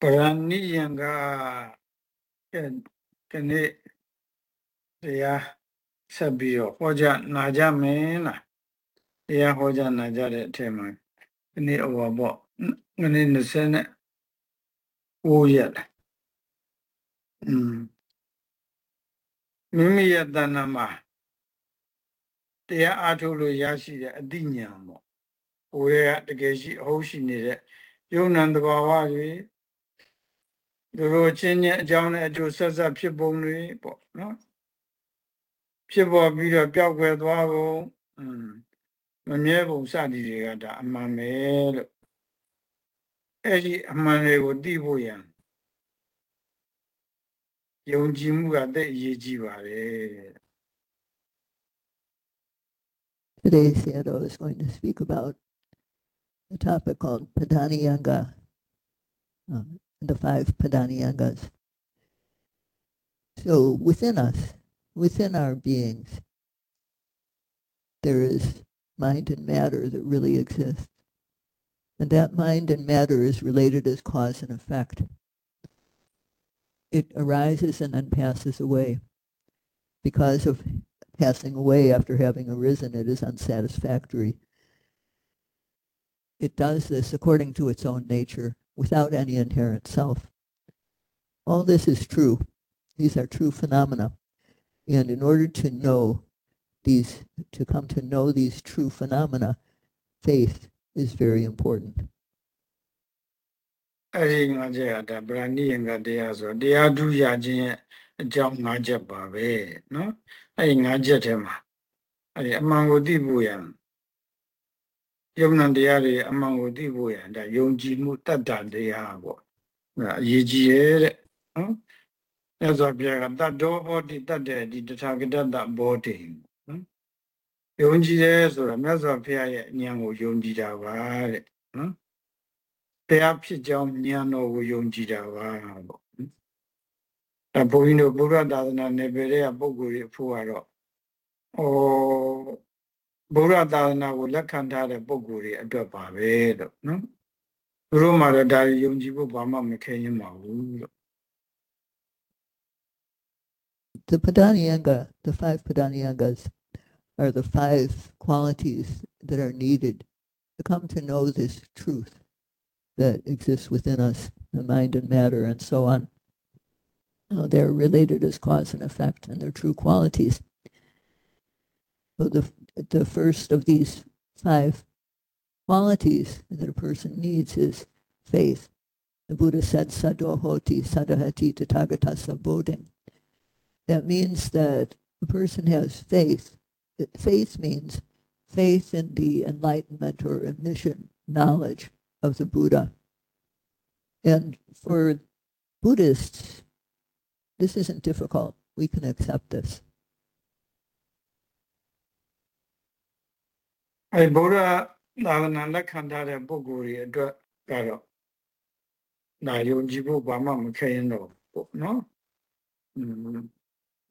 ပရဏိယံကကဲကနေ့တရားဆက်ပြီးတော့ဟောကြားနာကြမယ်လားတရားဟောကြားနာကြတဲ့အထက်မှာဒီနေ့ဟောပေါ့ငနေ့20နဲ့9ရက်လားอืมမိမိရဲ့တဏ္ဍာမှာတရားအားထုတ်လို့ရရှိတဲ့အတိညာပေါ့ဟိုရဲ့တကယ်ရှိအဟုတ်ရှိနေတဲ့ယုံနံတဘာဝ တို့တို့ချင်းချင်းအကြောင်းနဲ့အကျိုးဆက်ဆက်ဖြစ်ပုံတွေပေါ့နော်ဖြစ်ပေါ်ပြီးတော့ပျောက်ကွယ်သွားပုံမမြဲပုံစသည်တွေကဒါအမှန်ပဲလို့အဲ့ဒီအမှန်တွေကိုသိဖို့ရန်ယုံကြည်မှုကတိတ်အရေးကြီးပါတယ် Today, Sayadaw is going to speak about the topic called Padhaniyanga, um, the five Padhaniyangas. So within us, within our beings, there is mind and matter that really exists. And that mind and matter is related as cause and effect. It arises and then passes away. Because of passing away after having arisen, it is unsatisfactory. It does this according to its own nature, without any inherent self. All this is true. These are true phenomena. And in order to know these, to come to know these true phenomena, faith is very important. အဲ့ဒီငါးချက်ကဒါဗရဏိယံကတရားဆိုတော့တရားဓုရခြင်းရဲ့အကြောင်းငါးချက်ပါပဲเนาะအဲ့ဒီငါးချက်ထဲမှာအဲ့ဒီအမှန်ကိုသိဖို့ရန်ယုံ နံတရားတွေအမှန်ကိုသိဖို့ရန်ဒါယုံကြည်မှုတတ္တတရားပေါ့အဲ့ဒါအရေးကြီးရဲ့တဲ့နော်မြတ်စွာဘုရားကတတ္တောဟောတိတတ်တဲ့ဒီတထာဂတတဘောတိနော်ယုံကြည်တယ်ဆိုတာမြတ်စွာဘုရားရဲ့ဉာဏ်ကိုယုံကြည်တာပါတဲ့နော်တရားဖြစ်ကြောင်းဉာဏ်တော်ကိုယုံကြည်တာပါပေါ့အဲဘုန်းကြီးတို့ဘုရားသာသနာနယ်ပယ်ရဲ့ပုဂ္ဂိုလ်တွေအဖို့ကတော့ဩ The the five Padhaniyanga's, are the five qualities that are needed to come to know this truth that exists within us, the mind and matter and so on. They're related as cause and effect and they're true qualities. So the the first of these five qualities that a person needs is faith. The Buddha said, sadohoti sadahati tathagata sabodhing. That means that a person has faith. Faith means faith in the enlightenment or mission, knowledge of the Buddha. And for Buddhists, this isn't difficult. We can accept this. အဲဘုရားသာသနာလက်ခံထားတဲ့ပုဂ္ဂိုလ်တွေအတွက်ကတော့ဒါယုံကြည်ဖို့ဘာမှမခဲရင်တော့ပေါ့နော်อืม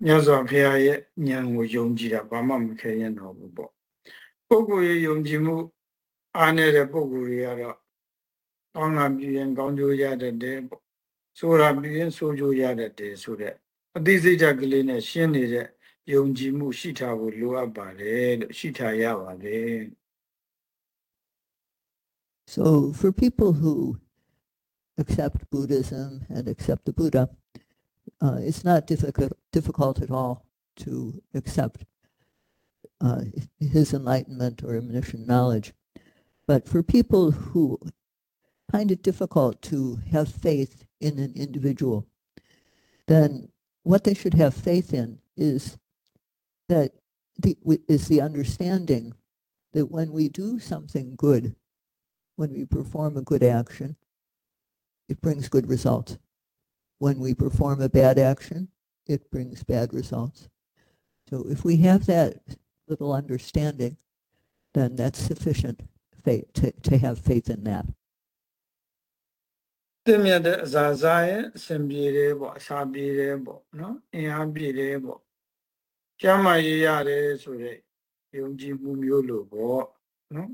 မြတ်စွာဘုရားရဲ့ဉာဏ်ကိုယုံကြည်တာဘာမှမခဲရင်တော့ဘူးပေါ့ပုဂ္ဂိုလ်ရဲ့ယုံကြည်မှုအားနေတဲ့ပုဂ္ဂိုလ်တွေကတော့ကောင်းတာပြုရင်ကောင်းကျိုးရတတ်တယ်ပေါ့ဆိုတာပြုရင်ဆိုးကျိုးရတတ်တယ်ဆိုတဲ့အသိစိတ်ဓာတ်ကလေးနဲ့ရှင်းနေတဲ့ ယုံကြည်မှုရှိထားဖို့လိုအပ်ပါတယ်လို့ရှိထားရပါတယ် So for people who accept Buddhism and accept the Buddha, uh, it's not difficult, difficult at all to accept uh, his enlightenment or omniscient knowledge. But for people who find it difficult to have faith in an individual, then what they should have faith in is that the, is the understanding that when we do something good, when we perform a good action, it brings good results. When we perform a bad action, it brings bad results. So if we have that little understanding, then that's sufficient faith to, to have faith in that. တင်မြတ်တဲ့အစာစားရင်အစဉ်ပြေတယ်ပေါ့အစာပြေတယ်ပေါ့နော်အင်အားပြေတယ်ပေါ့ ကျမ်းမာရေးရတယ်ဆိုတဲ့ယုံကြည်မှုမျိုးလို့ပေါ့နော်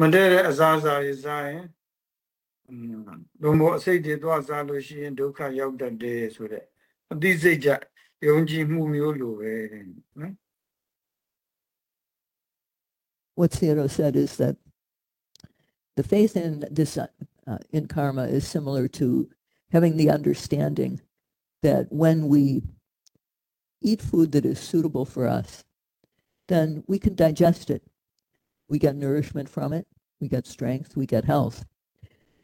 မတည့်တဲ့အစာစားရေးစားရင် อืมဘုံဘောအစိတ်တွေသွားစားလို့ရှိရင်ဒုက္ခရောက်တတ်တယ်ဆိုတဲ့အသိစိတ်ကြယုံကြည်မှုမျိုးလိုပဲနော် What Sayadaw said is that the faith in this uh, uh, in karma is similar to having the understanding that when we eat food that is suitable for us, then we can digest it. We get nourishment from it. We get strength. We get health.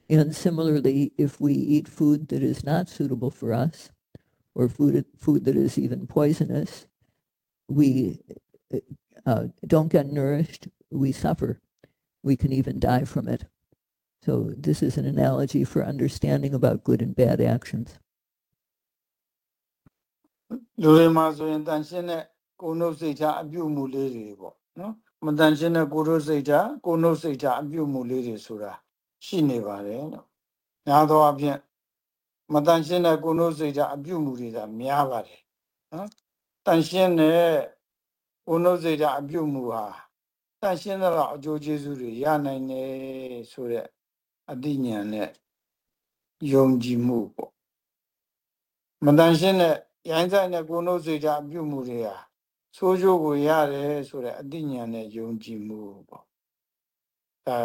And similarly, if we eat food that is not suitable for us, or food food that is even poisonous, we uh, don't get nourished. We suffer. We can even die from it. So this is an analogy for understanding about good and bad actions. လူတွေမှာဆိုရင်တန်ရှင်းတဲ့ကိုယ်နှုတ်စိတ်ချအပြုမှုလေးတွေပေါ့နော်မတန်ရှင်းတဲ့ကိုယ်နှုတ်စိတ်ချကိုယ်နှုတ်စိတ်ချအပြုမှုလေးတွေဆိုတာရှိနေပါတယ်လို့ညာသောအဖြစ်မတန်ရှင်းတဲ့ကိုယ်နှုတ်စိတ်ချအပြုမှုတွေကများပါတယ်နော်တန်ရှင်းတဲ့ကိုယ်နှုတ်စိတ်ချအပြုမှုဟာတန်ရှင်းတော့အကျိုးကျေးဇူးတွေရနိုင်တယ်ဆိုတဲ့အသိဉာဏ်နဲ့ယုံကြည်မှုပေါ့မတန်ရှင်းတဲ့ ရိုင်းဆိုင်တဲ့ကိုယ်နှုတ်စိတ်ချအပြုမှုတွေဟာဆိုးကျိုးကိုရတယ်ဆိုတဲ့အသိဉာဏ်နဲ့ယုံကြည်မှုပေါ့ဒါ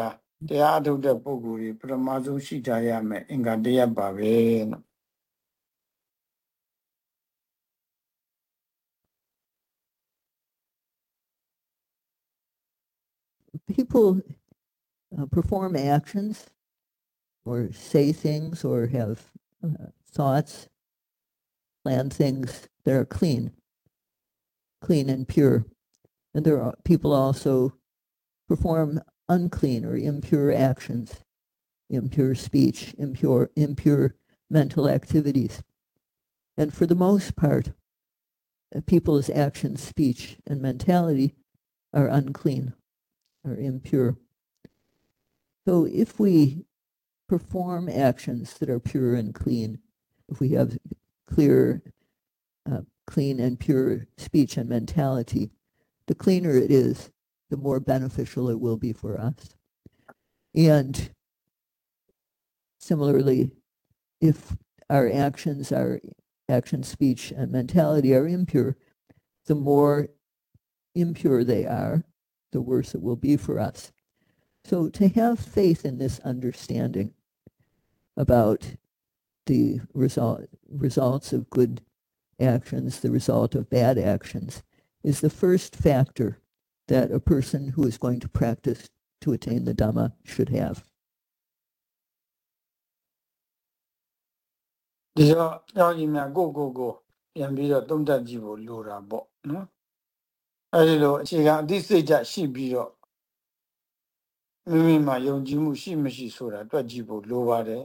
တရားအထုတ်တဲ့ပုဂ္ဂိုလ်တွေပထမဆုံးရှိကြရမယ်အင်္ဂါတရားပါပဲနော် people uh, perform actions or say things or have uh, thoughts, plan things that are clean, clean and pure. And there are people also perform unclean or impure actions, impure speech, impure, impure mental activities. And for the most part, uh, people's actions, speech, and mentality are unclean or impure. So if we perform actions that are pure and clean, if we have clear, uh, clean and pure speech and mentality, the cleaner it is, the more beneficial it will be for us. And similarly, if our actions, our action, speech, and mentality are impure, the more impure they are, the worse it will be for us. So to have faith in this understanding about the result, results of good actions, the result of bad actions, is the first factor that a person who is going to practice to attain the Dhamma should have. ဒီတော့ကြောင်းကြီးများကိုယ့်ကိုယ်ကိုပြန်ပြီးတော့တုံ့တက်ကြည့်ဖို့လိုတာပေါ့နော်အဲဒီလိုအခြေခံအသိစိတ်ဓာတ်ရှိပြီးတော့မိမိမှာယုံကြည်မှုရှိမရှိဆိုတာတွက်ကြည့်ဖို့လိုပါတယ်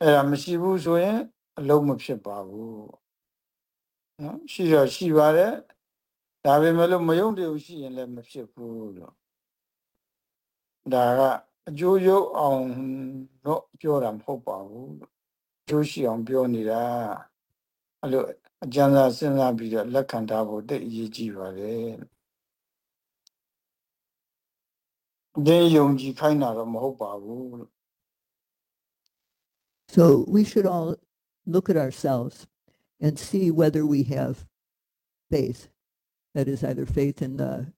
အဲဒါမရှိဘူးဆိုရင် အလုံးမဖြစ်ပါဘူးနော်ရှိတော့ရှိပါတယ်ဒါပေမဲ့လို့မယုံတယ်ရှိရင်လည်းမဖြစ်ဘူးလို့ဒါကအကျိုးရုပ်အောင်တော့ပြောတာမဟုတ်ပါဘူးလို့ကျိုးရှိအောင်ပြောနေတာအဲ့လိုအကျဉ်းစားစဉ်းစားပြီးတော့လက်ခံထားဖို့တိတ်အရေးကြီးပါတယ်ဒီယုံကြည်ခိုင်းတာတော့မဟုတ်ပါဘူးလို့ So we should all look at ourselves and see whether we have faith. That is either faith in the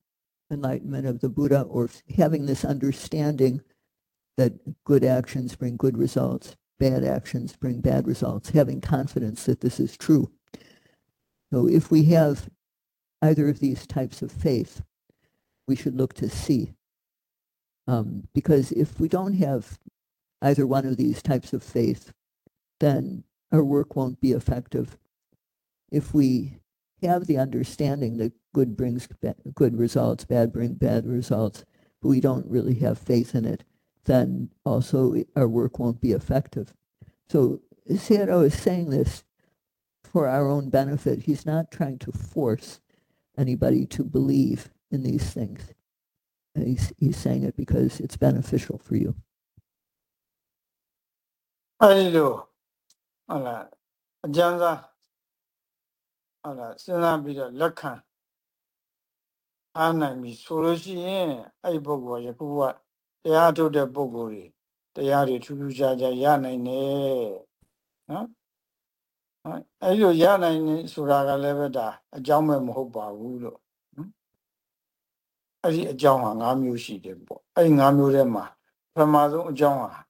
enlightenment of the Buddha or having this understanding that good actions bring good results, bad actions bring bad results, having confidence that this is true. So if we have either of these types of faith, we should look to see. Um, because if we don't have either one of these types of faith, then our work won't be effective. If we have the understanding that good brings good results, bad bring bad results, but we don't really have faith in it, then also our work won't be effective. So Sayadaw is saying this for our own benefit. He's not trying to force anybody to believe in these things. He's, he's saying it because it's beneficial for you. အဲဒီလိုဟုတ်လားအကျဉ်းစားဟုတ်လားစဉ်းစားပြီးတော့လက်ခံအားနိုင်ပြီဆိုလို့ရှိရင်အဲ့ဒီပုဂ္ဂိုလ်ကယခုကတရားထုတ်တဲ့ပုဂ္ဂိုလ်တွေတရားတွေထူးထူးခြားခြားရနိုင်တယ်နော်အဲ့လိုရနိုင်နေဆိုတာကလည်းပဲဒါအကြောင်းပဲမဟုတ်ပါဘူးလို့အဲ့ဒီအကြောင်းဟာ၅မျိုးရှိတယ်ပေါ့အဲ့ဒီ၅မျိုးထဲမှာပထမဆုံးအကြောင်းဟာဒီ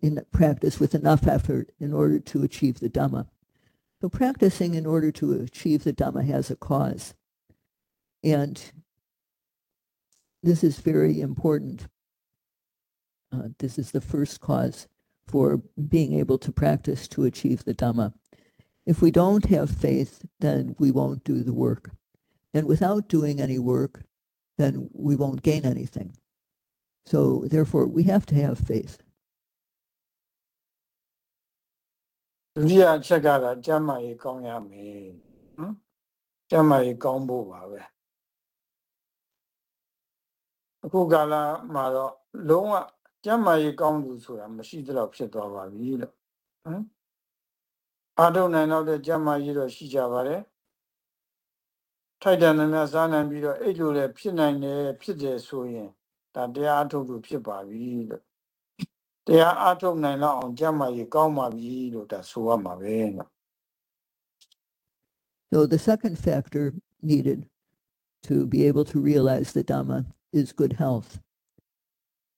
in practice with enough effort in order to achieve the Dhamma. So practicing in order to achieve the Dhamma has a cause. And this is very important. Uh, this is the first cause for being able to practice to achieve the Dhamma. If we don't have faith, then we won't do the work. And without doing any work, then we won't gain anything. So therefore, we have to have faith. ဒုတိယအချက်ကတော့ကျမ်းမာရေးကောင်းရမယ်နော်ကျမ်းမာရေးကောင်းဖို့ပါပဲအခုကာလမှာတော့လုံးဝကျမ်းမာရေးကောင်းသူဆိုတာမရှိသလောက်ဖြစ်သွားပါပြီလို့ဟမ်အားထုတ်နိုင်တော့တဲ့ကျမ်းမာရေးတော့ရှိကြပါတယ်ထိုက်တန်တဲ့များစားနိုင်ပြီးတော့အဲ့လိုလည်းဖြစ်နိုင်တယ်ဖြစ်တယ်ဆိုရင် ဒါတရားအားထုတ်လို့ဖြစ်ပါပြီလို့တရားအားထုတ်နိုင်တော့အောင်ကျမ်းမာရေးကောင်းပါပြီလို့ဒါဆိုရမှာပဲနော် So the second factor needed to be able to realize the Dhamma is good health.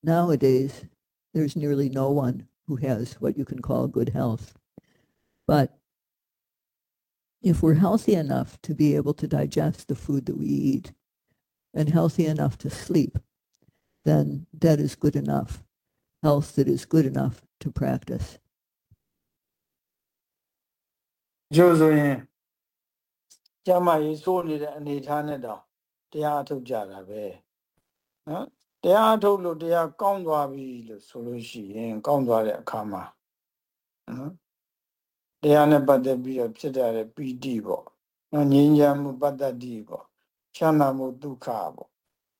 Nowadays, there's nearly no one who has what you can call good health. But if we're healthy enough to be able to digest the food that we eat and healthy enough to sleep, then that is good enough, health that is good enough to practice. ကျိုးဆိုရင်ကျမ်းမာရေးစိုးနေတဲ့အနေအထားနဲ့တော့တရားအထုတ်ကြတာပဲနော်တရားအထုတ်လို့တရားကောင်းသွားပြီလို့ဆိုလို့ရှိရင်ကောင်းသွားတဲ့အခါမှာနော်တရားနဲ့ပတ်သက်ပြီးတော့ဖြစ်တဲ့ပီတိပေါ့နော်ငြိမ်းချမ်းမှုပတ္တတိပေါ့ချမ်းသာမှုဒုက္ခပေါ့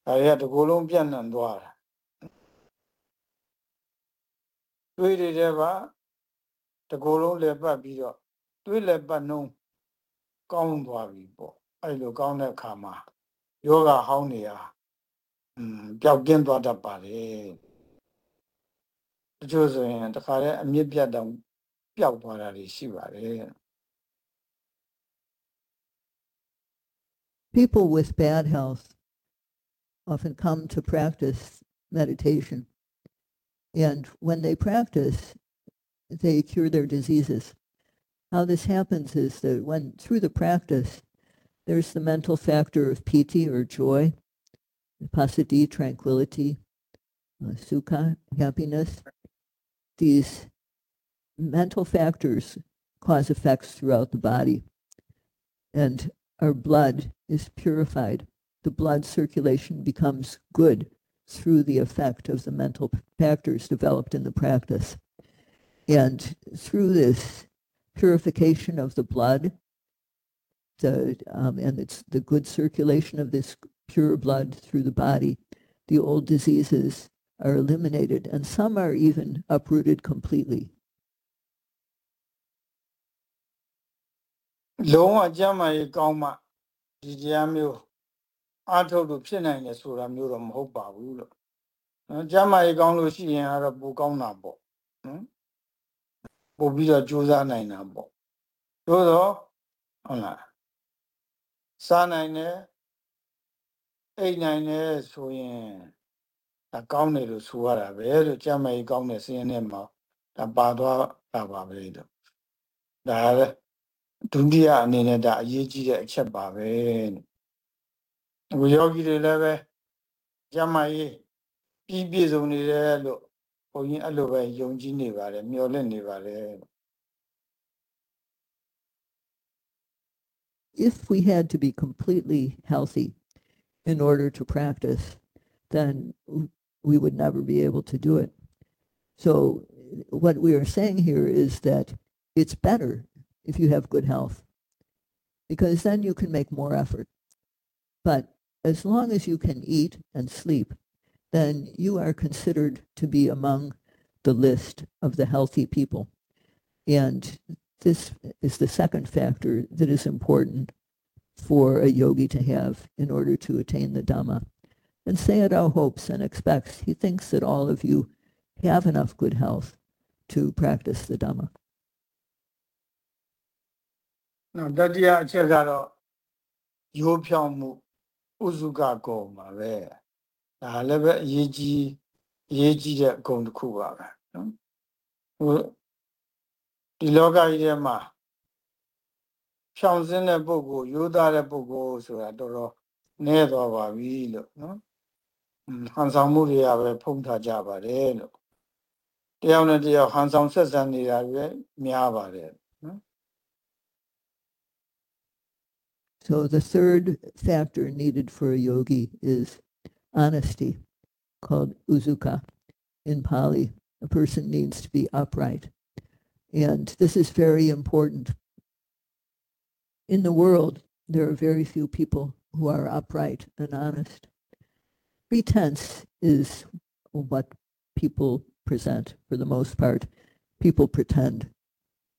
ဒါတွေကတကူလုံးပြန့်နှံ့သွားတာတွေးတွေတဲ့ပါတကူလုံးလည်းပတ်ပြီးတော့တွေးလည်းပတ်နှုံးကောင်းသွားပြီပေါ့အဲ့လိုကောင်းတဲ့အခါမှာယောဂဟောင်းနေဟာอืมပျောက်ကင်းသွားတတ်ပါတယ်တချို့ဆိုရင်တခါတည်းအမြင့်ပြတ်တော့ပျောက်သွားတာတွေရှိပါတယ် People with bad health often come to practice meditation. And when they practice, they cure their diseases. How this happens is that when through the practice, there's the mental factor of piti or joy, passaddhi, tranquility, uh, sukha, happiness. These mental factors cause effects throughout the body. And our blood is purified The blood circulation becomes good through the effect of the mental factors developed in the practice. And through this purification of the blood, the, um, and it's the good circulation of this pure blood through the body, the old diseases are eliminated, and some are even uprooted completely. လုံးဝကျမ်းမာရေးကောင်းမှဒီတရားမျိုး အားထုတ်လို့ဖြစ်နိုင်တယ်ဆိုတာမျိုးတော့မဟုတ်ပါဘူးလို့နော်ကျမ်းမာရေးကောင်းလို့ရှိရင်ကတော့ပိုကောင်းတာပေါ့နော်ပို့ပြီးတော့ကြိုးစားနိုင်တာပေါ့သို့တော့ဟုတ်လားစားနိုင်တယ်အိတ်နိုင်တယ်ဆိုရင်ဒါကောင်းတယ်လို့ဆိုရတာပဲလို့ကျမ်းမာရေးကောင်းတဲ့စင်းနဲ့မှာဒါပါသွားတာပါပဲလို့ဒါလည်းဒုတိယအနေနဲ့ဒါအရေးကြီးတဲ့အချက်ပါပဲအ ခုယောဂီတွေလည်းပဲကျမ်းမာရေးပြီးပြည့်စုံနေတယ်လို့ဘုန်းကြီးအဲ့လိုပဲယုံကြည်နေပါတယ်မျှော်လင့်နေပါတယ် if we had to be completely healthy in order to practice, then we would never be able to do it. So what we are saying here is that it's better if you have good health because then you can make more effort. But as long as you can eat and sleep, then you are considered to be among the list of the healthy people. And this is the second factor that is important for a yogi to have in order to attain the Dhamma. And Sayadaw hopes and expects, he thinks that all of you have enough good health to practice the Dhamma. နော်တတိယအချက်ကတော့ရိုးဖြောင်းမှု ဥစုကကုံပါပဲဒါလည်းပဲအရေးကြီးအရေးကြီးတဲ့ဂုဏ်တစ်ခုပါပဲနော်ဟိုဒီလောကကြီးထဲမှာဖြောင်းစင်းတဲ့ပုဂ္ဂိုလ်ရိုးသားတဲ့ပုဂ္ဂိုလ်ဆိုတာတော်တော်နည်းသွားပါပြီလို့နော်ဟန်ဆောင်မှုတွေကပဲဖုံးထားကြပါတယ်လို့တယောက်နဲ့တယောက်ဟန်ဆောင်ဆက်ဆံနေတာပဲများပါတယ် So the third factor needed for a yogi is honesty, called uzuka in Pali. A person needs to be upright. And this is very important. In the world, there are very few people who are upright and honest. Pretense is what people present for the most part. People pretend.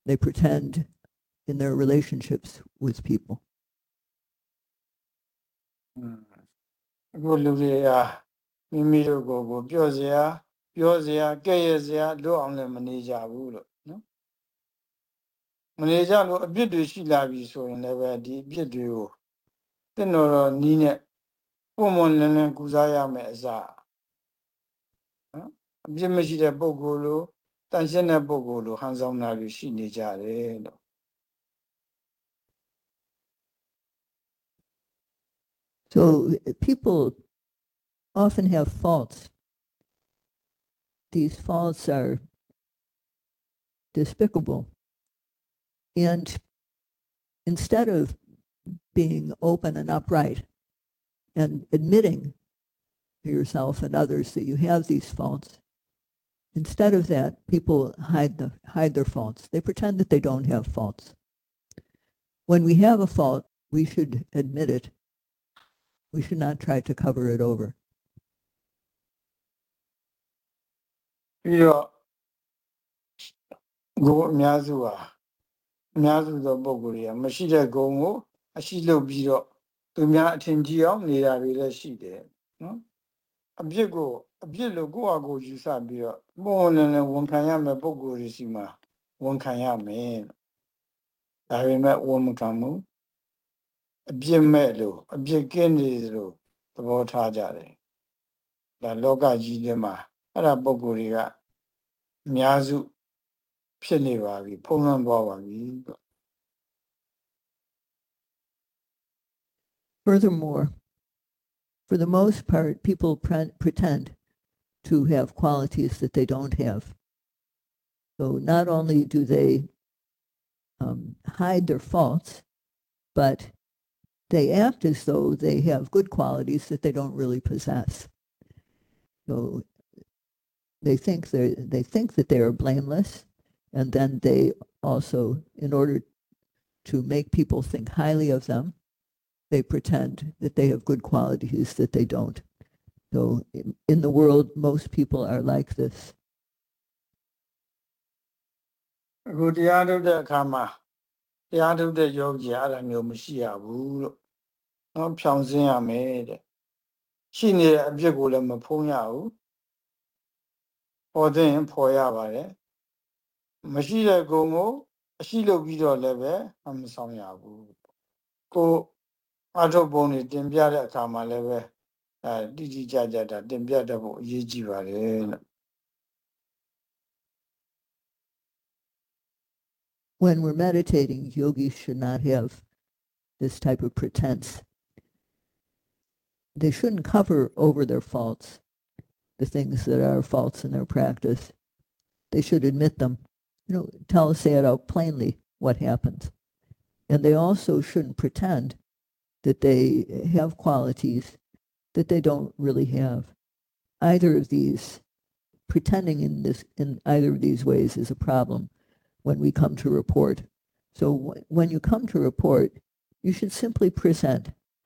They pretend in their relationships with people. အခုလူတွေကမိမိတို့ကိုယ်ကိုပြောစရာပြောစရာကဲ့ရဲ့စရာလွတ်အောင်လည်းမနေကြဘူးလို့နော်မနေကြလို့အပြစ်တွေရှိလာပြီဆိုရင်လည်းပဲဒီအပြစ်တွေကိုတင့်တော်တော်နီးနဲ့ပုံမွန်လင်းလင်းကူစားရမယ်အစားနော်အပြစ်မရှိတဲ့ပုံကိုယ်လိုတန်ရှင်းတဲ့ပုံကိုယ်လိုဟန်ဆောင်တာတွေရှိနေကြတယ်လို့ So uh, people often have faults. These faults are despicable. And instead of being open and upright and admitting to yourself and others that you have these faults, instead of that, people hide, the, hide their faults. They pretend that they don't have faults. When we have a fault, we should admit it we should not try to cover it over. ပြီးတော့ဂုံအများစုဟာအများစုသောပုံကိုယ်တွေကမရှိတဲ့ဂုံကိုအရှိလုပ်ပြီးတော့သူများအထင်ကြီးအောင်နေတာတွေလည်းရှိတယ်နော်အပြစ်ကိုအပြစ်လို့ကိုယ့်အကိုယူဆပြီးတော့ပုံဝင်လည်းဝန်ခံရမယ်ပုံကိုယ်တွေရှိမှဝန်ခံရမယ်ဒါပေမဲ့ဝန်မခံဘူး အပြစ်မဲ့လို့အပြစ်ကင်းနေလို့သဘောထားကြတယ်ဒါလောကကြီးထဲမှာအဲ့ဒါပုံကိုယ်တွေကအများစုဖြစ်နေပါပြီဖုံးလွှမ်းသွားပါပြီ Furthermore, for the most part, people pre- pretend to have qualities that they don't have. So not only do they um, hide their faults, but they act as though they have good qualities that they don't really possess. So they think they they think that they are blameless, and then they also, in order to make people think highly of them, they pretend that they have good qualities that they don't. So in, in the world, most people are like this. အခုတရားထုတ်တဲ့အခါမှာတရားထုတ်တဲ့ယောဂီအဲ့ဒါမျိုးမရှိရဘူးလို့ နော်ဖြောင်းစင်းရမယ်တဲ့ရှိနေတဲ့အပြစ်ကိုလည်းမဖုံးရဘူးပေါ်တဲ့ရင်ဖော်ရပါတယ်မရှိတဲ့ဂုံကိုအရှိလုပ်ပြီးတော့လည်းပဲမဆောင်ရဘူးကိုအထုတ်ပုံတွေတင်ပြတဲ့အခါမှာလည်းပဲအဲတိတိကျကျတာတင်ပြတတ်ဖို့အရေးကြီးပါတယ်လို့ When we're meditating, yogis should not have this type of pretense. they shouldn't cover over their faults, the things that are faults in their practice. They should admit them. You know, tell us, say it out plainly what happens. And they also shouldn't pretend that they have qualities that they don't really have. either of these, pretending in this in either of these ways is a problem when we come to report. So w- when you come to report, you should simply present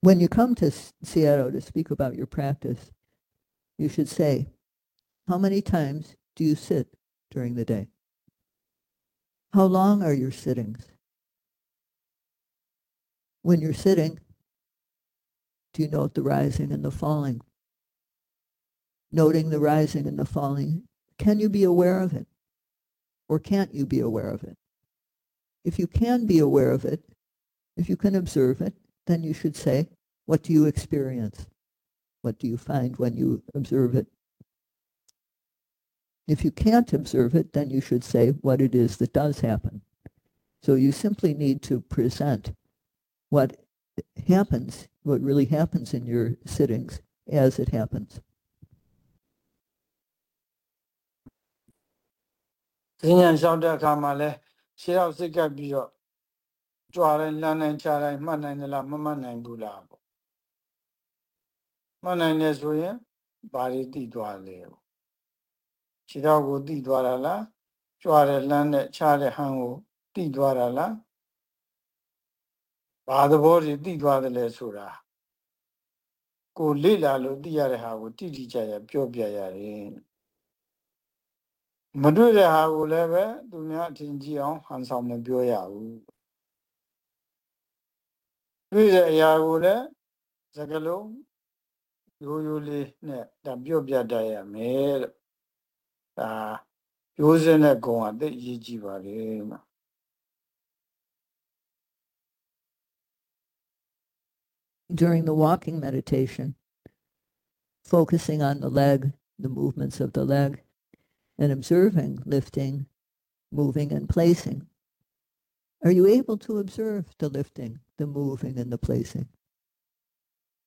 When you come to Sayadaw to speak about your practice, you should say, How many times do you sit during the day? How long are your sittings? When you're sitting, do you note the rising and the falling? Noting the rising and the falling, can you be aware of it? Or can't you be aware of it? If you can be aware of it, if you can observe it, then you should say, what do you experience? What do you find when you observe it? If you can't observe it, then you should say what it is that does happen. So you simply need to present what happens, what really happens in your sittings as it happens. ဘူးလားပေါ့မှတ်နိုင်တယ်ဆိုရင်ဘာတွေသိသွားလဲပေါ့ခြေတော့ကိုသိသွားတာလားကြွားတဲ့လမ်းနဲ့ခြားတဲ့ဟန်ကိုသိသွားတာလားဘာသဘောတွေသိသွားတယ်လဲဆိုတာကိုလေ့လာလို့သိရတဲ့ဟာကိုတိတိကျကျပြောပြရတယ်မတွေ့တဲ့ဟာကိုလည်းပဲသူများအထင်ကြီးအောင်ဟန်ဆောင်မပြောရဘူးတွေ့တဲ့အရာကိုလည်းစကလုံးရိုးရိုးလေးနဲ့ဒါပြောပြတတ်ရမယ်လို့ဒါရိုးစင်းတဲ့ဂုံအသိအရေးကြီးပါလေနော် During the walking meditation, focusing on the leg, the movements of the leg, and observing lifting, moving, and placing. Are you able to observe the lifting, the moving, and the placing?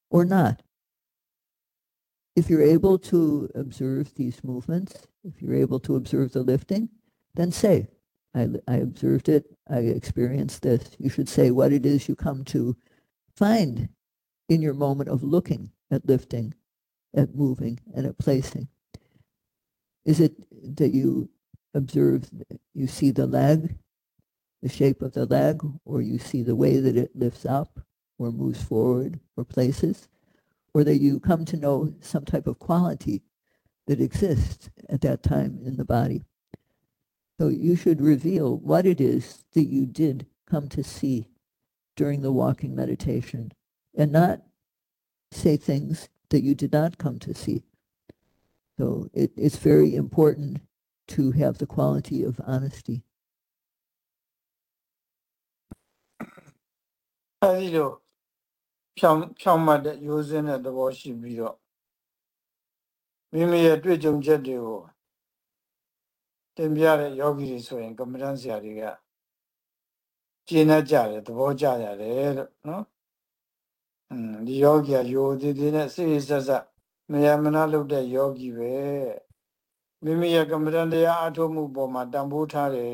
Or not? If you're able to observe these movements, if you're able to observe the lifting, then say, I, I observed it, I experienced this. You should say what it is you come to find in your moment of looking at lifting, at moving, and at placing. Is it that you observe, you see the leg, the shape of the leg, or you see the way that it lifts up or moves forward or places, or that you come to know some type of quality that exists at that time in the body? So you should reveal what it is that you did come to see during the walking meditation and not say things that you did not come to see. So it, it's very important to have the quality of honesty. အဲဒီလိုဖြောင်းဖြောင်းမှတ်တဲ့ရိုးစင်းတဲ့သဘောရှိပြီးတော့မိမိရဲ့တွေ့ကြုံချက်တွေကိုတင်ပြတဲ့ယောဂီတွေဆိုရင်ကမ္မဋ္ဌာန်းဆရာတွေကကျင့်တတ်ကြတယ်သဘောကျရတယ်လို့နော်อืมဒီယောဂီကရိုသေးသေးနဲ့စိတ်ဆက်ဆက်မယမနာလုပ်တဲ့ယောဂီပဲမိမိရဲ့ကမ္မဋ္ဌာန်းတရားအထုမှုပေါ်မှာတန်ဖိုးထားတဲ့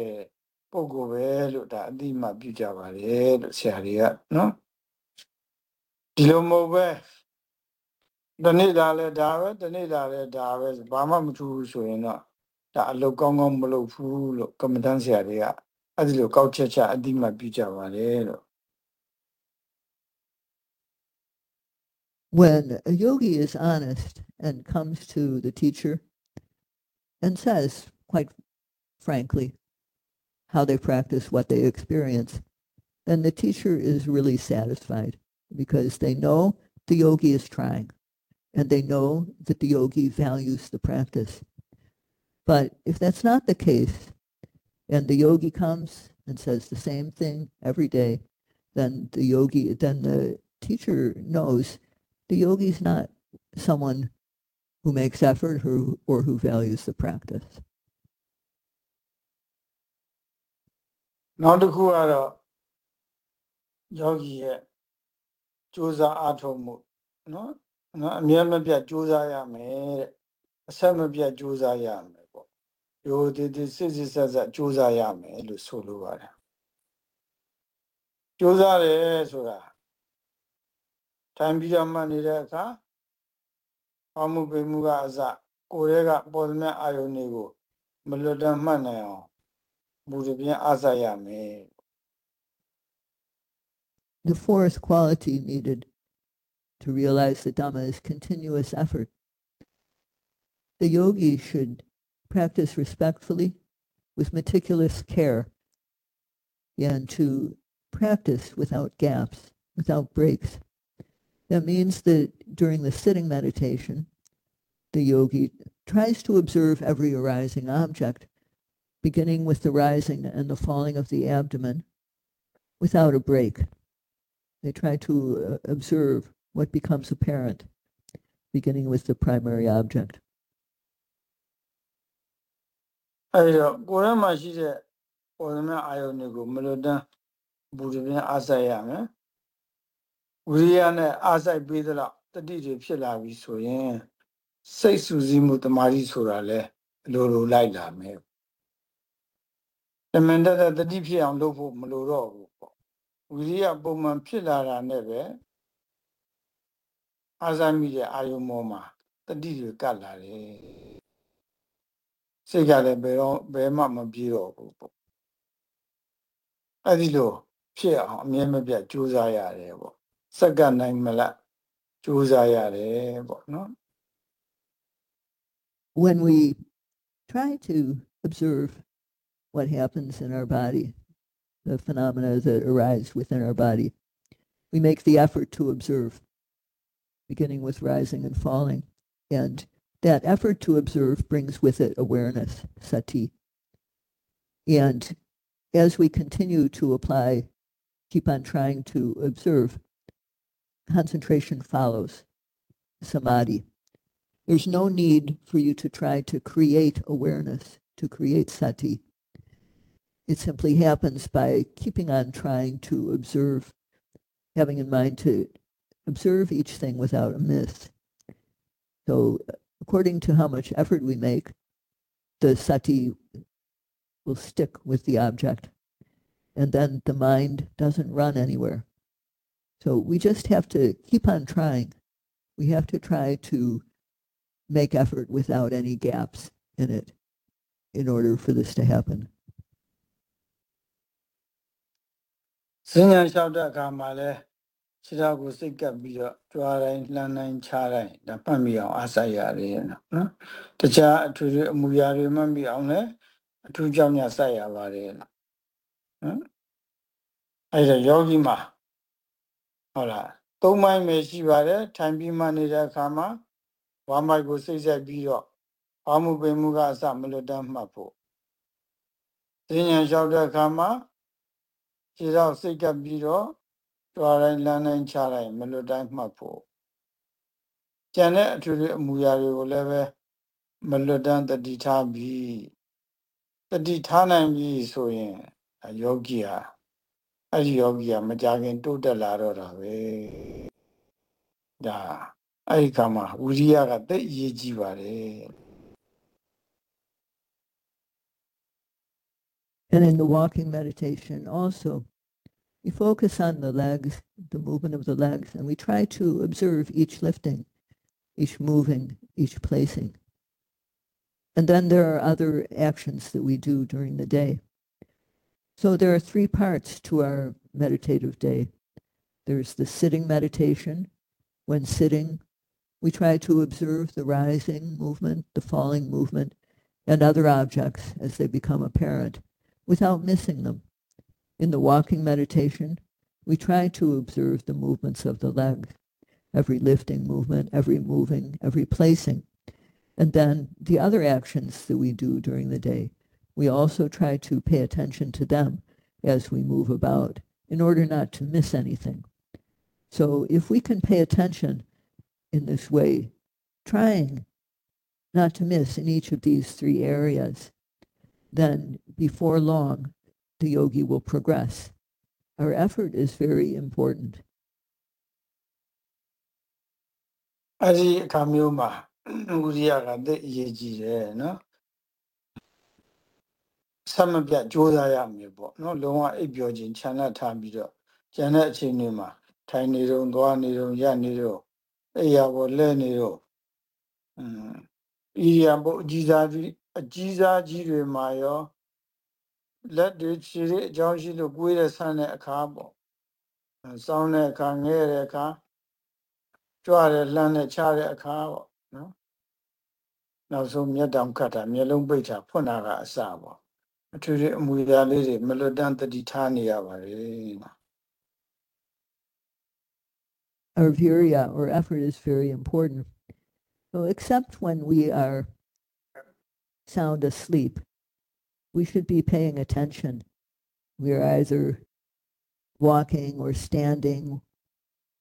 ပုဂ္ဂိုလ်ပဲလို့ဒါအတိအမှပြုကြပါတယ်လို့ဆရာတွေကနော်ဒီလိုမဟုတ်ပဲတနေ့လာလဲဒါပဲတနေ့လာလဲဒါပဲဘာမှမထူးဘူးဆိုရင်တော့ဒါအလုပ်ကောင်းကောင်းမလုပ်ဘူးလို့ကမ္မဋ္ဌာန်းဆရာတွေကအဲ့ဒီလိုကောက်ချက်ချအတိအမှပြုကြပါတယ်လို့ When a yogi is honest and comes to the teacher and says, quite frankly, how they practice, what they experience, then the teacher is really satisfied because they know the yogi is trying and they know that the yogi values the practice. But if that's not the case, and the yogi comes and says the same thing every day, then the yogi, then the teacher knows the yogi is not someone who makes effort or, or who values the practice. နောက်တစ်ခုကတော့ယောဂီရဲ့ကြိုးစားအားထုတ်မှုနော်နော်အမြဲမပြတ်ကြိုးစားရမယ်တဲ့အဆက်မပြတ်ကြိုးစားရမယ်ပေါ့ရိုးတည်တည်စစ်စစ်ဆက်ဆက်ကြိုးစားရမယ်လို့ဆိုလိုပါတယ်ကြိုးစားတယ်ဆိုတာ ထိုင်ပြီးတော့မှတ်နေတဲ့အခါအမှုပေမှုကအစကိုယ်ရဲ့ကပေါ်သမျှအာယုန်တွေကိုမလွတ်တမ်းမှတ်နိုင်အောင်ဘူရပြင်းအားစားရမယ် The fourth quality needed to realize the Dhamma is continuous effort. The yogi should practice respectfully with meticulous care and to practice without gaps, without breaks. That means that during the sitting meditation, the yogi tries to observe every arising object, beginning with the rising and the falling of the abdomen, without a break. They try to uh, observe what becomes apparent, beginning with the primary object. အဲဒီတော့ကိုယ်ထဲမှာရှိတဲ့ပေါ်သမျှအာယုန်တွေကိုမလွတ်တမ်းဘူရပြင်းအားစားရမယ် ဝိရိယနဲ့အားစိုက်ပေးသလောက်တတိတွေဖြစ်လာပြီဆိုရင်စိတ်စူးစီးမှုတမာတိဆိုတာလဲအလိုလိုလိုက်လာမယ်တမန်တတတတိဖြစ်အောင်လုပ်ဖို့မလိုတော့ဘူးပေါ့ဝိရိယပုံမှန်ဖြစ်လာတာနဲ့ပဲအားစားမိတဲ့အာယုံမောမှာတတိတွေကတ်လာတယ်စိတ်ကလည်းဘယ်တော့ဘယ်မှမပြေတော့ဘူးပေါ့အဲဒီလိုဖြစ်အောင်အမြဲမပြတ်ကြိုးစားရတယ်ပေါ့ စက္ကနိုင်မလားကြိုးစားရတယ်ပေါ့နော် When we try to observe what happens in our body, the phenomena that arise within our body, we make the effort to observe, beginning with rising and falling. And that effort to observe brings with it awareness, sati. And as we continue to apply, keep on trying to observe, concentration follows, samadhi. There's no need for you to try to create awareness, to create sati. It simply happens by keeping on trying to observe, having in mind to observe each thing without a miss. So according to how much effort we make, the sati will stick with the object. And then the mind doesn't run anywhere. So we just have to keep on trying. We have to try to make effort without any gaps in it in order for this to happen. စဉ္ညာလျှောက်တဲ့အခါမှာလဲခြေထောက်ကိုစိတ်ကပ်ပြီးတော့ကြွားတိုင်းလှမ်းတိုင်းခြားတိုင်းဒါပတ်မိအောင်အားစိုက်ရတယ်နော်တခြားအထူးအမူအရာတွေမှတ်မိအောင်လဲအထူးကြောင့်ညစိုက်ရပါတယ်နော်အဲ့ဒါယောဂီမှာ ဟုတ်လားသုံးပိုင်းပဲရှိပါတယ်ထိုင်ပြီးမှနေတဲ့အခါမှာဝမ်းမိုက်ကိုစိတ်ဆက်ပြီးတော့အာမှုပင်မှုကအစမလွတ်တမ်းမှတ်ဖို့ဉာဏ်လျှောက်တဲ့အခါမှာခြေတော့စိတ်ကပ်ပြီးတော့ကြွားတိုင်းလမ်းတိုင်းချတိုင်းမလွတ်တိုင်းမှတ်ဖို့ကျန်တဲ့အထူးအမူအရာတွေကိုလည်းပဲမလွတ်တမ်းတတိထားပြီးတတိထားနိုင်ပြီဆိုရင်ယောဂီဟာ အဲ့ဒီယောဂီကမကြခင်တိုးတက်လာတော့တာပဲဒါအဲ့ဒီကမှာဝိရိယကတိတ်အရေးကြီးပါတယ် And in the walking meditation also, we focus on the legs, the movement of the legs, and we try to observe each lifting, each moving, each placing. And then there are other actions that we do during the day. So there are three parts to our meditative day. There's the sitting meditation. When sitting, we try to observe the rising movement, the falling movement, and other objects as they become apparent without missing them. In the walking meditation, we try to observe the movements of the legs, every lifting movement, every moving, every placing. And then the other actions that we do during the day, we also try to pay attention to them as we move about in order not to miss anything. So if we can pay attention in this way, trying not to miss in each of these three areas, then before long, the yogi will progress. Our effort is very important. အဲ့ဒီအခါမျိုးမှာဝိရိယကသိအရေးကြီးတယ်နော် ဆက်မပြတ်ကြိုးစားရမယ်ပေါ့နော်လုံးဝအိပ်ပျော်ခြင်းခြံရထားပြီးတော့ကျန်တဲ့အချိန်တွေမှာထိုင်နေတော့သွားနေတော့ရနေတော့အိယာပေါ်လဲနေတော့อืมဣရိယာပုအကြီးစားကြီးအကြီးစားကြီးတွေမှာရောလက်တွေခြေတွေအကြောင်းရှိလို့ကိုယ်ရဆန်းတဲ့အခါပေါ့စောင်းတဲ့အခါငဲတဲ့အခါကြွရဲလှမ်းတဲ့ချတဲ့အခါပေါ့နော်နောက်ဆုံးမျက်တောင်ခတ်တာမျက်လုံးပိတ်တာဖွင့်တာကအစပေါ့ အထူးထူးအမူအရာလေးတွေမလွတ်တမ်းတတိထားနေရပါတယ်နော် Our virya or effort is very important. So except when we are sound asleep, we should be paying attention. We are either walking or standing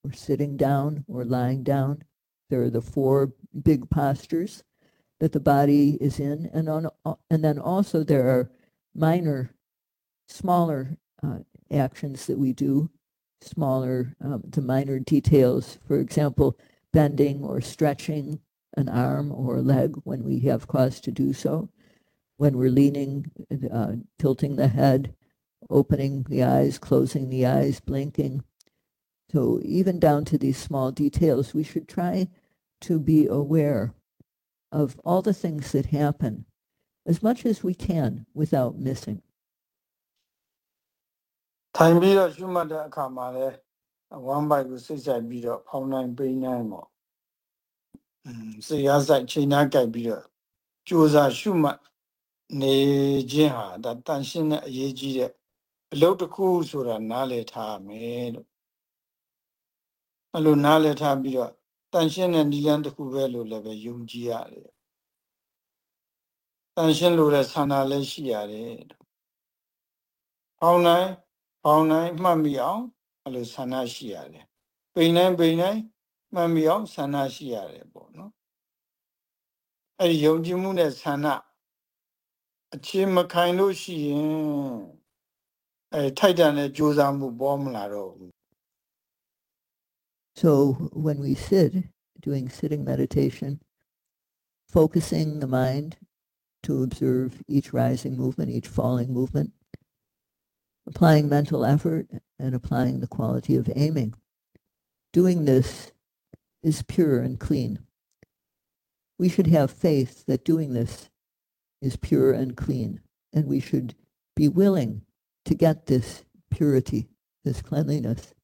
or sitting down or lying down. There are the four big postures that the body is in. And, on, and then also there are minor, smaller uh, actions that we do, smaller, um, the minor details, for example, bending or stretching an arm or a leg when we have cause to do so, when we're leaning, uh, tilting the head, opening the eyes, closing the eyes, blinking. So even down to these small details, we should try to be aware of all the things that happen as much as we can without missing. ထိုင်ပြီးတော့ရှုမှတ်တဲ့အခါမှာလဲဝမ်းပိုက်ကိုစိတ်ဆိုင်ပြီးတော့ဖောင်းနိုင်ပိန်းနိုင်ပေါ့อืมစိတ်အားဆိုင်ချိန်နှားကြိုက်ပြီးတော့ကြိုးစားရှုမှတ်နေခြင်းဟာဒါတန်ရှင်းတဲ့အရေးကြီးတဲ့အလုပ်တစ်ခုဆိုတာနားလည်ထားမယ်လို့အဲ့လိုနားလည်ထားပြီးတော့တန်ရှင်းတဲ့နိလန်းတစ်ခုပဲလို့လည်းပဲယုံကြည်ရတယ် တန်ရှင်းလို့တဲ့ဆန္ဒလည်းရှိရတယ်ဖောင်းနိုင်ဖောင်းနိုင်မှတ်မိအောင်အဲ့လိုဆန္ဒရှိရတယ်ပိန်နိုင်ပိန်နိုင်မှတ်မိအောင်ဆန္ဒရှိရတယ်ပေါ့နော်အဲ့ဒီယုံကြည်မှုနဲ့ဆန္ဒအခြေမခိုင်လို့ရှိရင်အဲထိုက်တန်တဲ့ကြိုးစားမှုပေါ်မလာတော့ဘူး So when we sit, doing sitting meditation, focusing the mind to observe each rising movement, each falling movement, applying mental effort and applying the quality of aiming. Doing this is pure and clean. We should have faith that doing this is pure and clean, and we should be willing to get this purity, this cleanliness.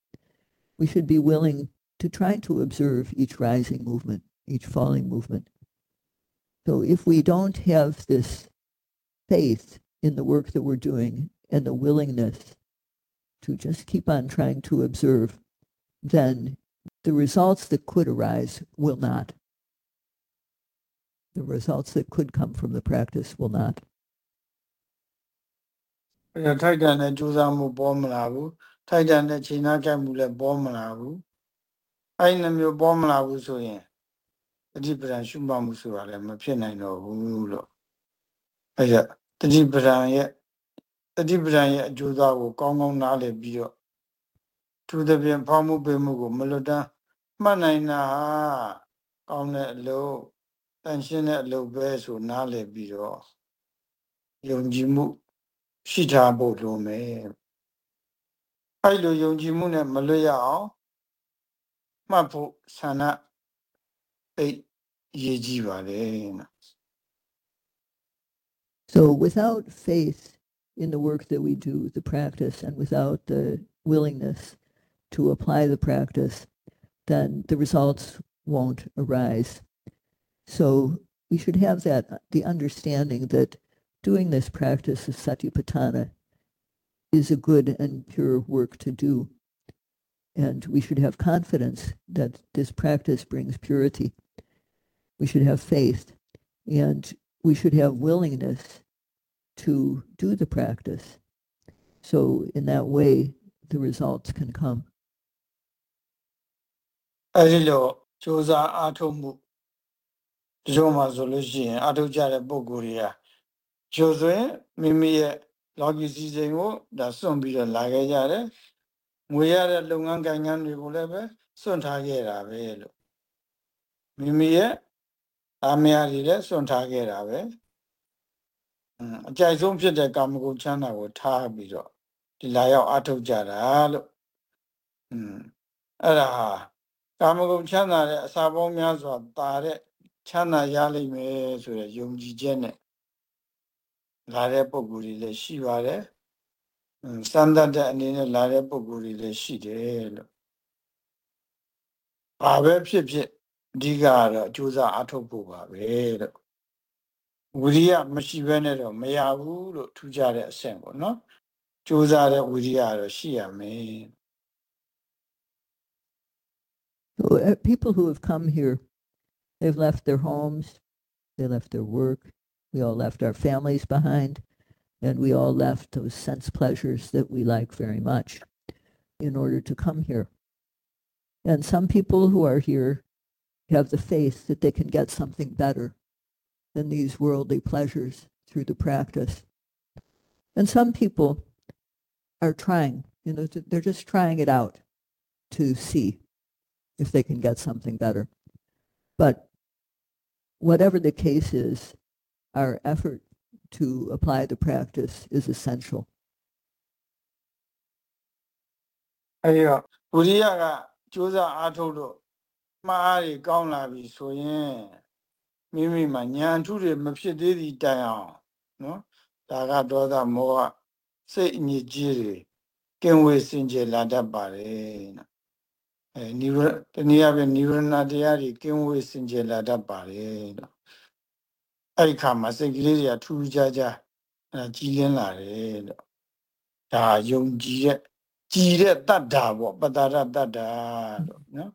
We should be willing to try to observe each rising movement, each falling movement. So if we don't have this faith in the work that we're doing and the willingness to just keep on trying to observe, then the results that could arise will not. The results that could come from the practice will not. အဲထိုက်တန်တဲ့ကြိုးစားမှုပေါ်မလာဘူးထိုက်တန်တဲ့ချိန်နှားကြိုက်မှုလည်းပေါ်မလာဘူးအဲ့ဒီနှမျိုးပေါ်မလာဘူးဆိုရင် တတိပဒံရှုမှတ်မှုဆိုတာလည်းမဖြစ်နိုင်တော့ဘူးလို့အဲ့ဒါတတိပဒံရဲ့တတိပဒံရဲ့အကျိုးသားကိုကောင်းကောင်းနားလည်ပြီးတော့သူသဖြင့်ဖောင်းမှုပေးမှုကိုမလွတ်တမ်းမှတ်နိုင်တာဟာကောင်းတဲ့အလုပ်တန်ရှင်းတဲ့အလုပ်ပဲဆိုနားလည်ပြီးတော့ယုံကြည်မှုရှိထားဖို့လိုမယ်အဲ့လိုယုံကြည်မှုနဲ့မလွတ်ရအောင်မှတ်ဖို့ဆန္ဒ အိတ်ရေးကြည့်ပါလေနော် So without faith in the work that we do, the practice, and without the willingness to apply the practice, then the results won't arise. So we should have that, the understanding that doing this practice of satipatthana is a good and pure work to do. And we should have confidence that this practice brings purity. We should have faith And we should have willingness to do the practice. So in that way, the results can come. အဲဒီလိုစူးစမ်းအားထုတ်မှုဒီလိုမှဆိုလို့ရှိရင်အားထုတ်ကြတဲ့ပုံကိုယ်တွေကကျိုးဆိုရင်မိမိရဲ့လောကီစီစဉ်ကိုဒါစွန့်ပြီးတော့လာခဲ့ကြတယ်ငွေရတဲ့လုပ်ငန်းကိုင်ငန်းတွေကိုလည်းပဲစွန့်ထားခဲ့တာပဲလို့မိမိရဲ့ အာမယာတွေလည်းစွန့်ထားခဲ့တာပဲအကြိုက်ဆုံးဖြစ်တဲ့ကာမဂုဏ်ချမ်းသာကိုထားပြီးတော့ဒီလာရောက်အထုတ်ကြတာလို့อืมအဲ့ဒါဟာကာမဂုဏ်ချမ်းသာတဲ့အစာပေါင်းများစွာတာတဲ့ချမ်းသာရလိမ့်မယ်ဆိုရယ်ယုံကြည်ချက်နဲ့လာတဲ့ပုံကိုယ်တွေလည်းရှိပါတယ်စံတတ်တဲ့အနေနဲ့လာတဲ့ပုံကိုယ်တွေလည်းရှိတယ်လို့ဘာပဲဖြစ်ဖြစ် အဓိကကတော့အကျိုးစားအထုတ်ဖို့ပါပဲလို့။ဝိရိယမရှိဘဲနဲ့တော့မရဘူးလို့ထူးခြားတဲ့အဆင့်ပေါ့နော်။ကြိုးစားတဲ့ဝိရိယတော့ရှိရမယ်။ So uh, people who have come here, they've left their homes, they left their work, we all left our families behind, and we all left those sense pleasures that we like very much in order to come here. And some people who are here have the faith that they can get something better than these worldly pleasures through the practice. And some people are trying, you know, they're just trying it out to see if they can get something better. But whatever the case is, our effort to apply the practice is essential. အဲဒီတော့ဝိရိယကကြိုးစားအားထုတ်လို့ မှားအားတွေကောင်းလာပြီဆိုရင်မိမိမှာဉာဏ်ထုတွေမဖြစ်သေးသည့်တိုင်အောင်နော်ဒါကဒေါသမောဟစိတ်အညစ်အကြေးတွေကင်းဝေးစင်ကြယ်လာတတ်ပါတယ်နော်အဲနိဝရတနည်းအားဖြင့်နိဝရဏတရားတွေကင်းဝေးစင်ကြယ်လာတတ်ပါတယ်နော်အဲ့ဒီခါမှာစိတ်ကလေးတွေကထူးခြားခြားအဲကြည်လင်းလာတယ်လို့ဒါယုံကြည်တဲ့ကြည်တဲ့တတ္တာပေါ့ပတ္တရတတ္တာလို့နော်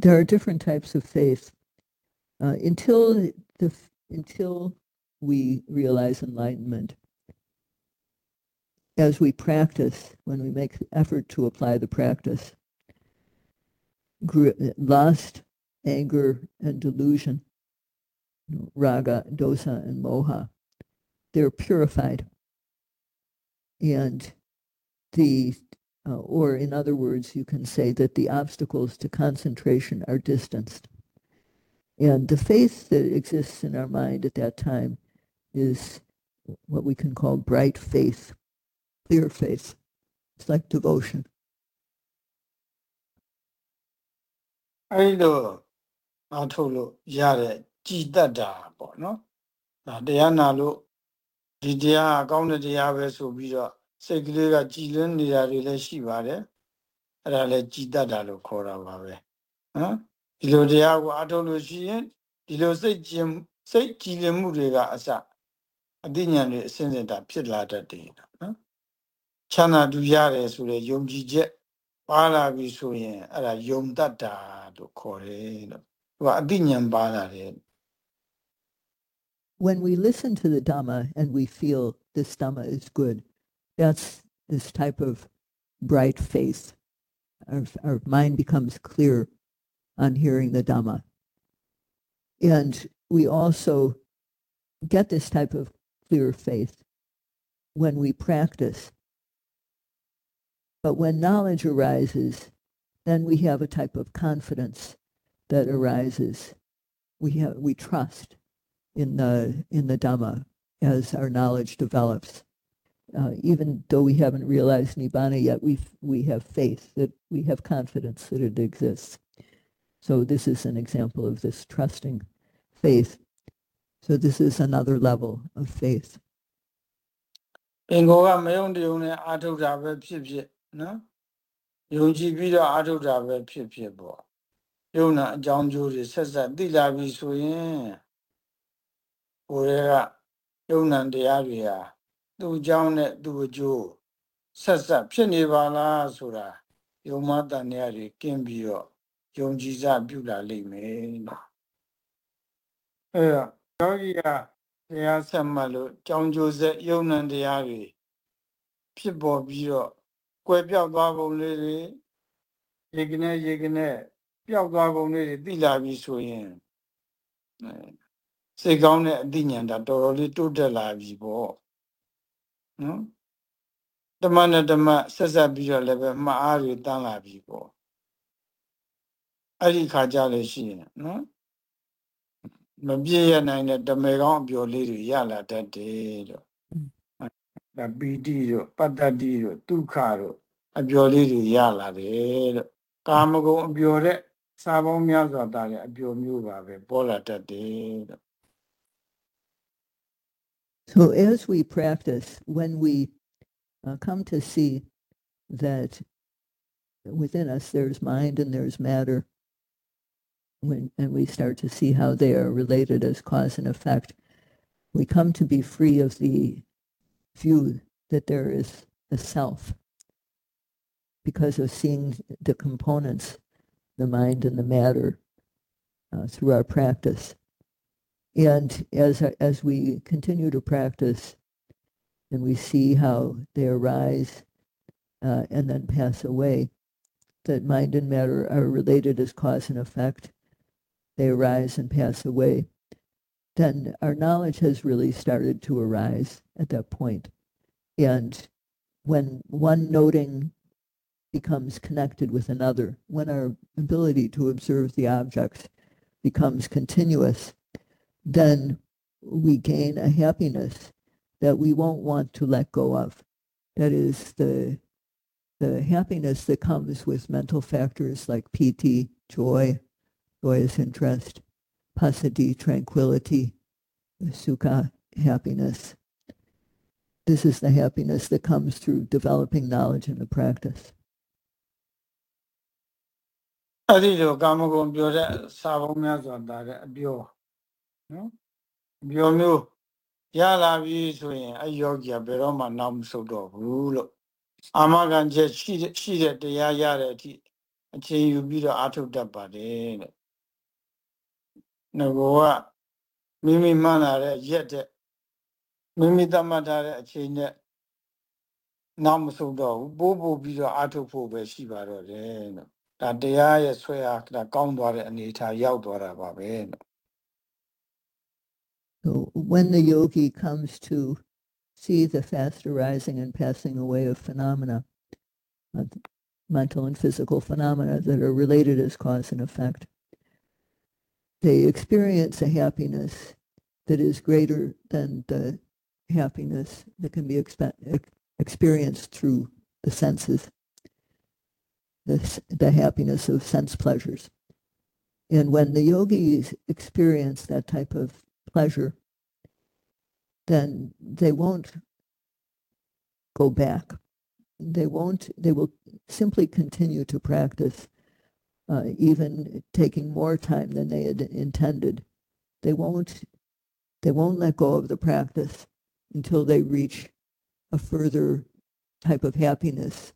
There are different types of faith. Uh, until the until we realize enlightenment, as we practice, when we make the effort to apply the practice, lust, anger, and delusion, raga, dosa, and moha, they're purified. And the, uh, or in other words, you can say that the obstacles to concentration are distanced. And the faith that exists in our mind at that time is what we can call bright faith, clear faith. It's like devotion. အဲ ဒီလိုအားထုတ်လို့ရတဲ့ကြည်တတ်တာပေါ့နော်ဒါတရားနာလို့ဒီတရားအကောင်းတဲ့တရားပဲဆိုပြီးတော့စိတ်ကလေးကကြည်လင်းနေတာတွေလည်းရှိပါတယ်အဲ့ဒါလည်းကြည်တတ်တာလို့ခေါ်တာပါပဲနော်ဒီလိုတရားကိုအားထုတ်လို့ရှိရင်ဒီလိုစိတ်ကျင်စိတ်ကြည်လင်မှုတွေကအစအသိဉာဏ်တွေအစဉ်စဉ်တာဖြစ်လာတတ်တယ်နော်ချမ်းသာတူရတယ်ဆိုတဲ့ယုံကြည်ချက်ပါလာပြီဆိုရင်အဲ့ဒါယုံတတ်တာလို့ခေါ်တယ်လို့သူကအသိဉာဏ်ပါလာတယ် When we listen to the Dhamma and we feel this Dhamma is good, that's this type of bright faith. Our, our mind becomes clear on hearing the Dhamma. And we also get this type of clear faith when we practice. But when knowledge arises, then we have a type of confidence that arises. We have we trust in the in the Dhamma as our knowledge develops Uh, even though we haven't realized Nibbana yet, we we have faith that we have confidence that it exists. So this is an example of this trusting faith. So this is another level of faith. ပင်ကိုကမယုံတယုံနဲ့အာထုတ်တာပဲဖြစ်ဖြစ်နော်ယုံကြည်ပြီးတော့အာထုတ်တာပဲဖြစ်ဖြစ်ပေါ့ယုံနာအကြောင်းကျိုးတွေဆက်ဆက်သိလာပြီဆိုရင်ကိုယ်ရဲ့ကယုံနာတရားတွေဟာ သူ့အကြောင်းနဲ့သူ့အကျိုးဆက်ဆက်ဖြစ်နေပါလားဆိုတာယုံမတန်တရားတွေကင်းပြီးတော့ယုံကြည်စပြုလာလိမ့်မယ်နော်အဲ့တော့ယောဂီကတရားဆက်မှတ်လို့ကြောင်းကျိုးဆက်ယုံနံတရားတွေဖြစ်ပေါ်ပြီးတော့ကွယ်ပြောက်သွားပုံလေးတွေရေကနေရေကနေပျောက်သွားပုံလေးတွေသိလာပြီဆိုရင်အဲစိတ်ကောင်းတဲ့အသိဉာဏ်ဒါတော်တော်လေးတိုးတက်လာပြီပေါ့ နော်ဓမ္မနဲ့ဓမ္မဆက်ဆက်ပြီးတော့လည်းပဲမှားအားတွေတန်းလာပြီပေါ့အဲ့ဒီခါကြလို့ရှိရင်နော်မပြည့်ရနိုင်တဲ့ဓမေကောင်းအပျော်လေးတွေရလာတတ်တယ်လို့ဒါပီတိတို့ပတ္တတိတို့ဒုက္ခတို့အပျော်လေးတွေရလာတယ်လို့ကာမဂုဏ်အပျော်တဲ့စာပေါင်းများစွာတာတဲ့အပျော်မျိုးပါပဲပေါ်လာတတ်တယ်လို့ So as we practice, when we uh, come to see that within us there's mind and there's matter, when, and we start to see how they are related as cause and effect, we come to be free of the view that there is a self because of seeing the components, the mind and the matter, uh, through our practice. And as as we continue to practice, and we see how they arise uh, and then pass away, that mind and matter are related as cause and effect. They arise and pass away. Then our knowledge has really started to arise at that point. And when one noting becomes connected with another, when our ability to observe the objects becomes continuous, then we gain a happiness that we won't want to let go of. That is the the happiness that comes with mental factors like piti, joy, joyous interest, passaddhi, tranquility, sukha, happiness. This is the happiness that comes through developing knowledge in the practice. အဲ့ဒီလိုကာမဂုဏ်ပြောတဲ့စာပေါင်းများစွာတာတဲ့အပြော နော်အပြောမျိုးရလာပြီဆိုရင်အဲ့ယောဂီကဘယ်တော့မှနောက်မဆုတ်တော့ဘူးလို့အာမခံချက်ရှိတဲ့ရှိတဲ့တရားရတဲ့အထိအချိန်ယူပြီးတော့အားထုတ်တတ်ပါတယ်တဲ့ငကောကမိမိမှန်းလာတဲ့ရက်တဲ့မိမိသတ်မှတ်ထားတဲ့အချိန်နဲ့နောက်မဆုတ်တော့ဘူးပိုးပို့ပြီးတော့အားထုတ်ဖို့ပဲရှိပါတော့တယ်လို့ဒါတရားရဲ့ဆွဲအားဒါကောင်းသွားတဲ့အနေအထားရောက်သွားတာပါပဲလို့ So when the yogi comes to see the fast arising and passing away of phenomena, mental and physical phenomena that are related as cause and effect, they experience a happiness that is greater than the happiness that can be expe- experienced through the senses, the, the happiness of sense pleasures. And when the yogis experience that type of pleasure, then they won't go back. They won't, they will simply continue to practice, uh, even taking more time than they had intended. They won't, they won't let go of the practice until they reach a further type of happiness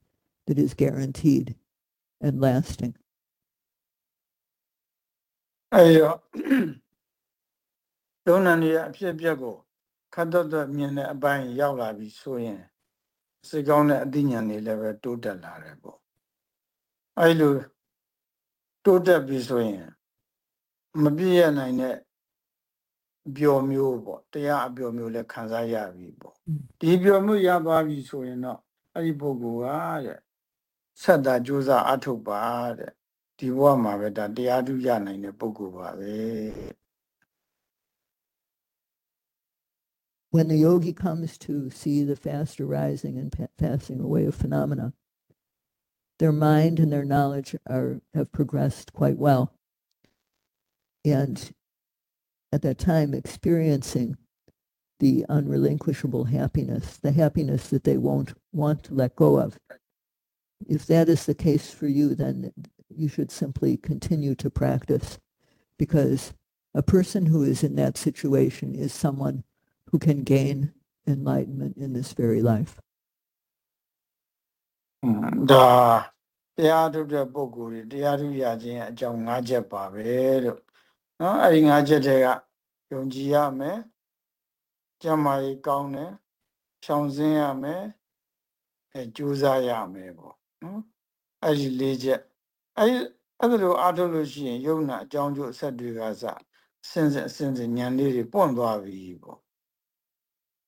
that is guaranteed and lasting. အဲ့တော့ဒုနန္ဒီရဲ့အဖြစ်အပျက်ကို ခတ်တော့တော့မြင်တဲ့အပိုင်းရောက်လာပြီဆိုရင်စိတ်ကောင်းတဲ့အသိဉာဏ်တွေလည်းပဲတိုးတက်လာတယ်ပေါ့အဲ့လိုတိုးတက်ပြီဆိုရင်မပြည့်ရနိုင်တဲ့အပျော်မျိုးပေါ့တရားအပျော်မျိုးလည်းခံစားရပြီပေါ့อืมဒီအပျော်မျိုးရသွားပြီဆိုရင်တော့အဲ့ဒီပုဂ္ဂိုလ်ကတဲ့ဆက်တာကြိုးစားအထုတ်ပါတဲ့ဒီဘဝမှာပဲဒါတရားထုရနိုင်တဲ့ပုဂ္ဂိုလ်ပါပဲ when the yogi comes to see the fast arising and pa- passing away of phenomena, their mind and their knowledge are have progressed quite well. And at that time, experiencing the unrelinquishable happiness, the happiness that they won't want to let go of. If that is the case for you, then you should simply continue to practice because a person who is in that situation is someone who can gain enlightenment in this very life. အဲ့လိုအားထုတ်လို့ရှိရင်ယုံနာအကြောင်းကျအဆက်တွေကစဆင်းဆင်းဆင်းဉာဏ်လေးတွေပွင့်သွားပြီပေါ့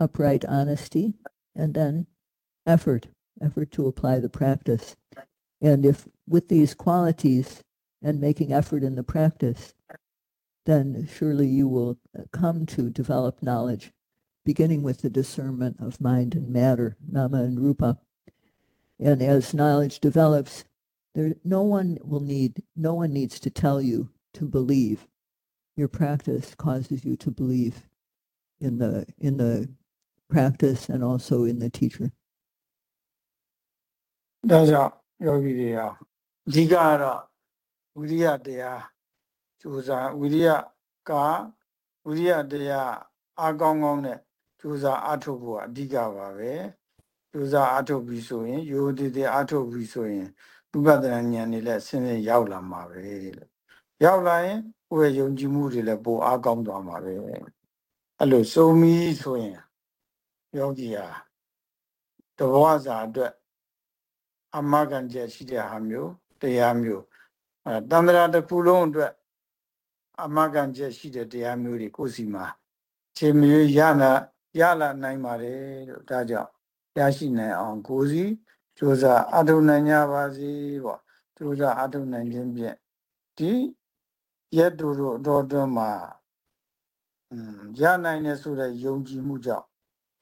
upright honesty, and then effort, effort to apply the practice. And if with these qualities and making effort in the practice, then surely you will uh, come to develop knowledge, beginning with the discernment of mind and matter, nama and rupa. And as knowledge develops, there no one will need no one needs to tell you to believe. Your practice causes you to believe in the in the practice and also in the teacher. ဒါကြောင့်ယောဂီတွေဟာအဓိကကတော့ဝိရိယတရားကြိုးစားဝိရိယကဝိရိယတရားအားကောင်းကောင်းနဲ့ကြိုးစားအားထုတ်ဖို့အဓိကပါပဲကြိုးစားအားထုတ်ပြီးဆိုရင်ရိုးတည်တည်အားထုတ်ပြီးဆိုရင်ဝိပဿနာဉာဏ်တွေလည်းဆင်းရဲရောက်လာမှာပဲလို့ရောက်လာရင်ကိုယ့်ရဲ့ယုံကြည်မှုတွေလည်းပိုအားကောင်းသွားမှာပဲအဲ့လိုစုံမီဆိုရင် ယောဂီဟာတဘောစာအတွက်အမဂန်ချက်ရှိတဲ့ဟာမျိုးတရားမျိုးအဲတန္တရာတစ်ခုလုံးအတွက်အမဂန်ချက်ရှိတဲ့တရားမျိုးတွေကိုယ်စီမှာခြေမျိုးရနာရလာနိုင်ပါတယ်လို့ဒါကြောင့်ရရှိနိုင်အောင်ကိုယ်စီကြိုးစားအထုံနိုင်ကြပါစေပေါ့ကြိုးစားအထုံနိုင်ခြင်းဖြင့်ဒီရက်တူတို့အတော်တွန်းမှာอืมရနိုင်တဲ့ဆိုတဲ့ယုံကြည်မှုကြောင့်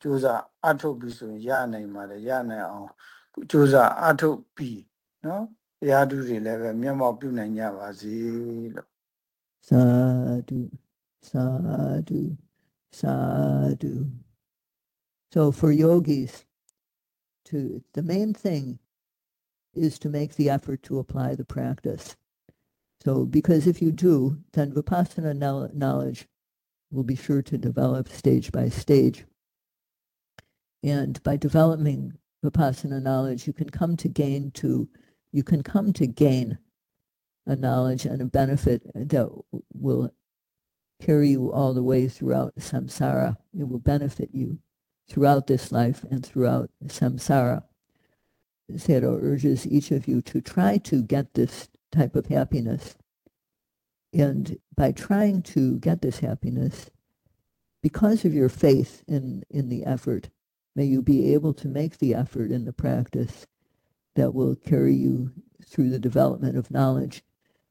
ကြိုးစားအထုတ်ပြီးဆိုရင်ရနိုင်ပါတယ်ရနိုင်အောင်ကြိုးစားအထုတ်ပြီးနော်တရားဓုတွေလည်းပဲမျက်မှောက်ပြုနိုင်ကြပါစေလို့ Sadhu, sadhu, sadhu. So for yogis, to the main thing is to make the effort to apply the practice. So because if you do, then vipassana knowl- knowledge will be sure to develop stage by stage. And by developing vipassana knowledge, you can come to gain to, you can come to gain a knowledge and a benefit that will carry you all the way throughout samsara. It will benefit you throughout this life and throughout samsara. Sayadaw urges each of you to try to get this type of happiness. And by trying to get this happiness, because of your faith in, in the effort, may you be able to make the effort in the practice that will carry you through the development of knowledge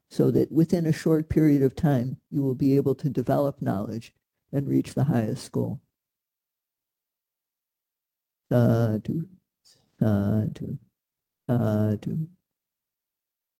so that within a short period of time you will be able to develop knowledge and reach the highest goal. Sadhu, sadhu, sadhu.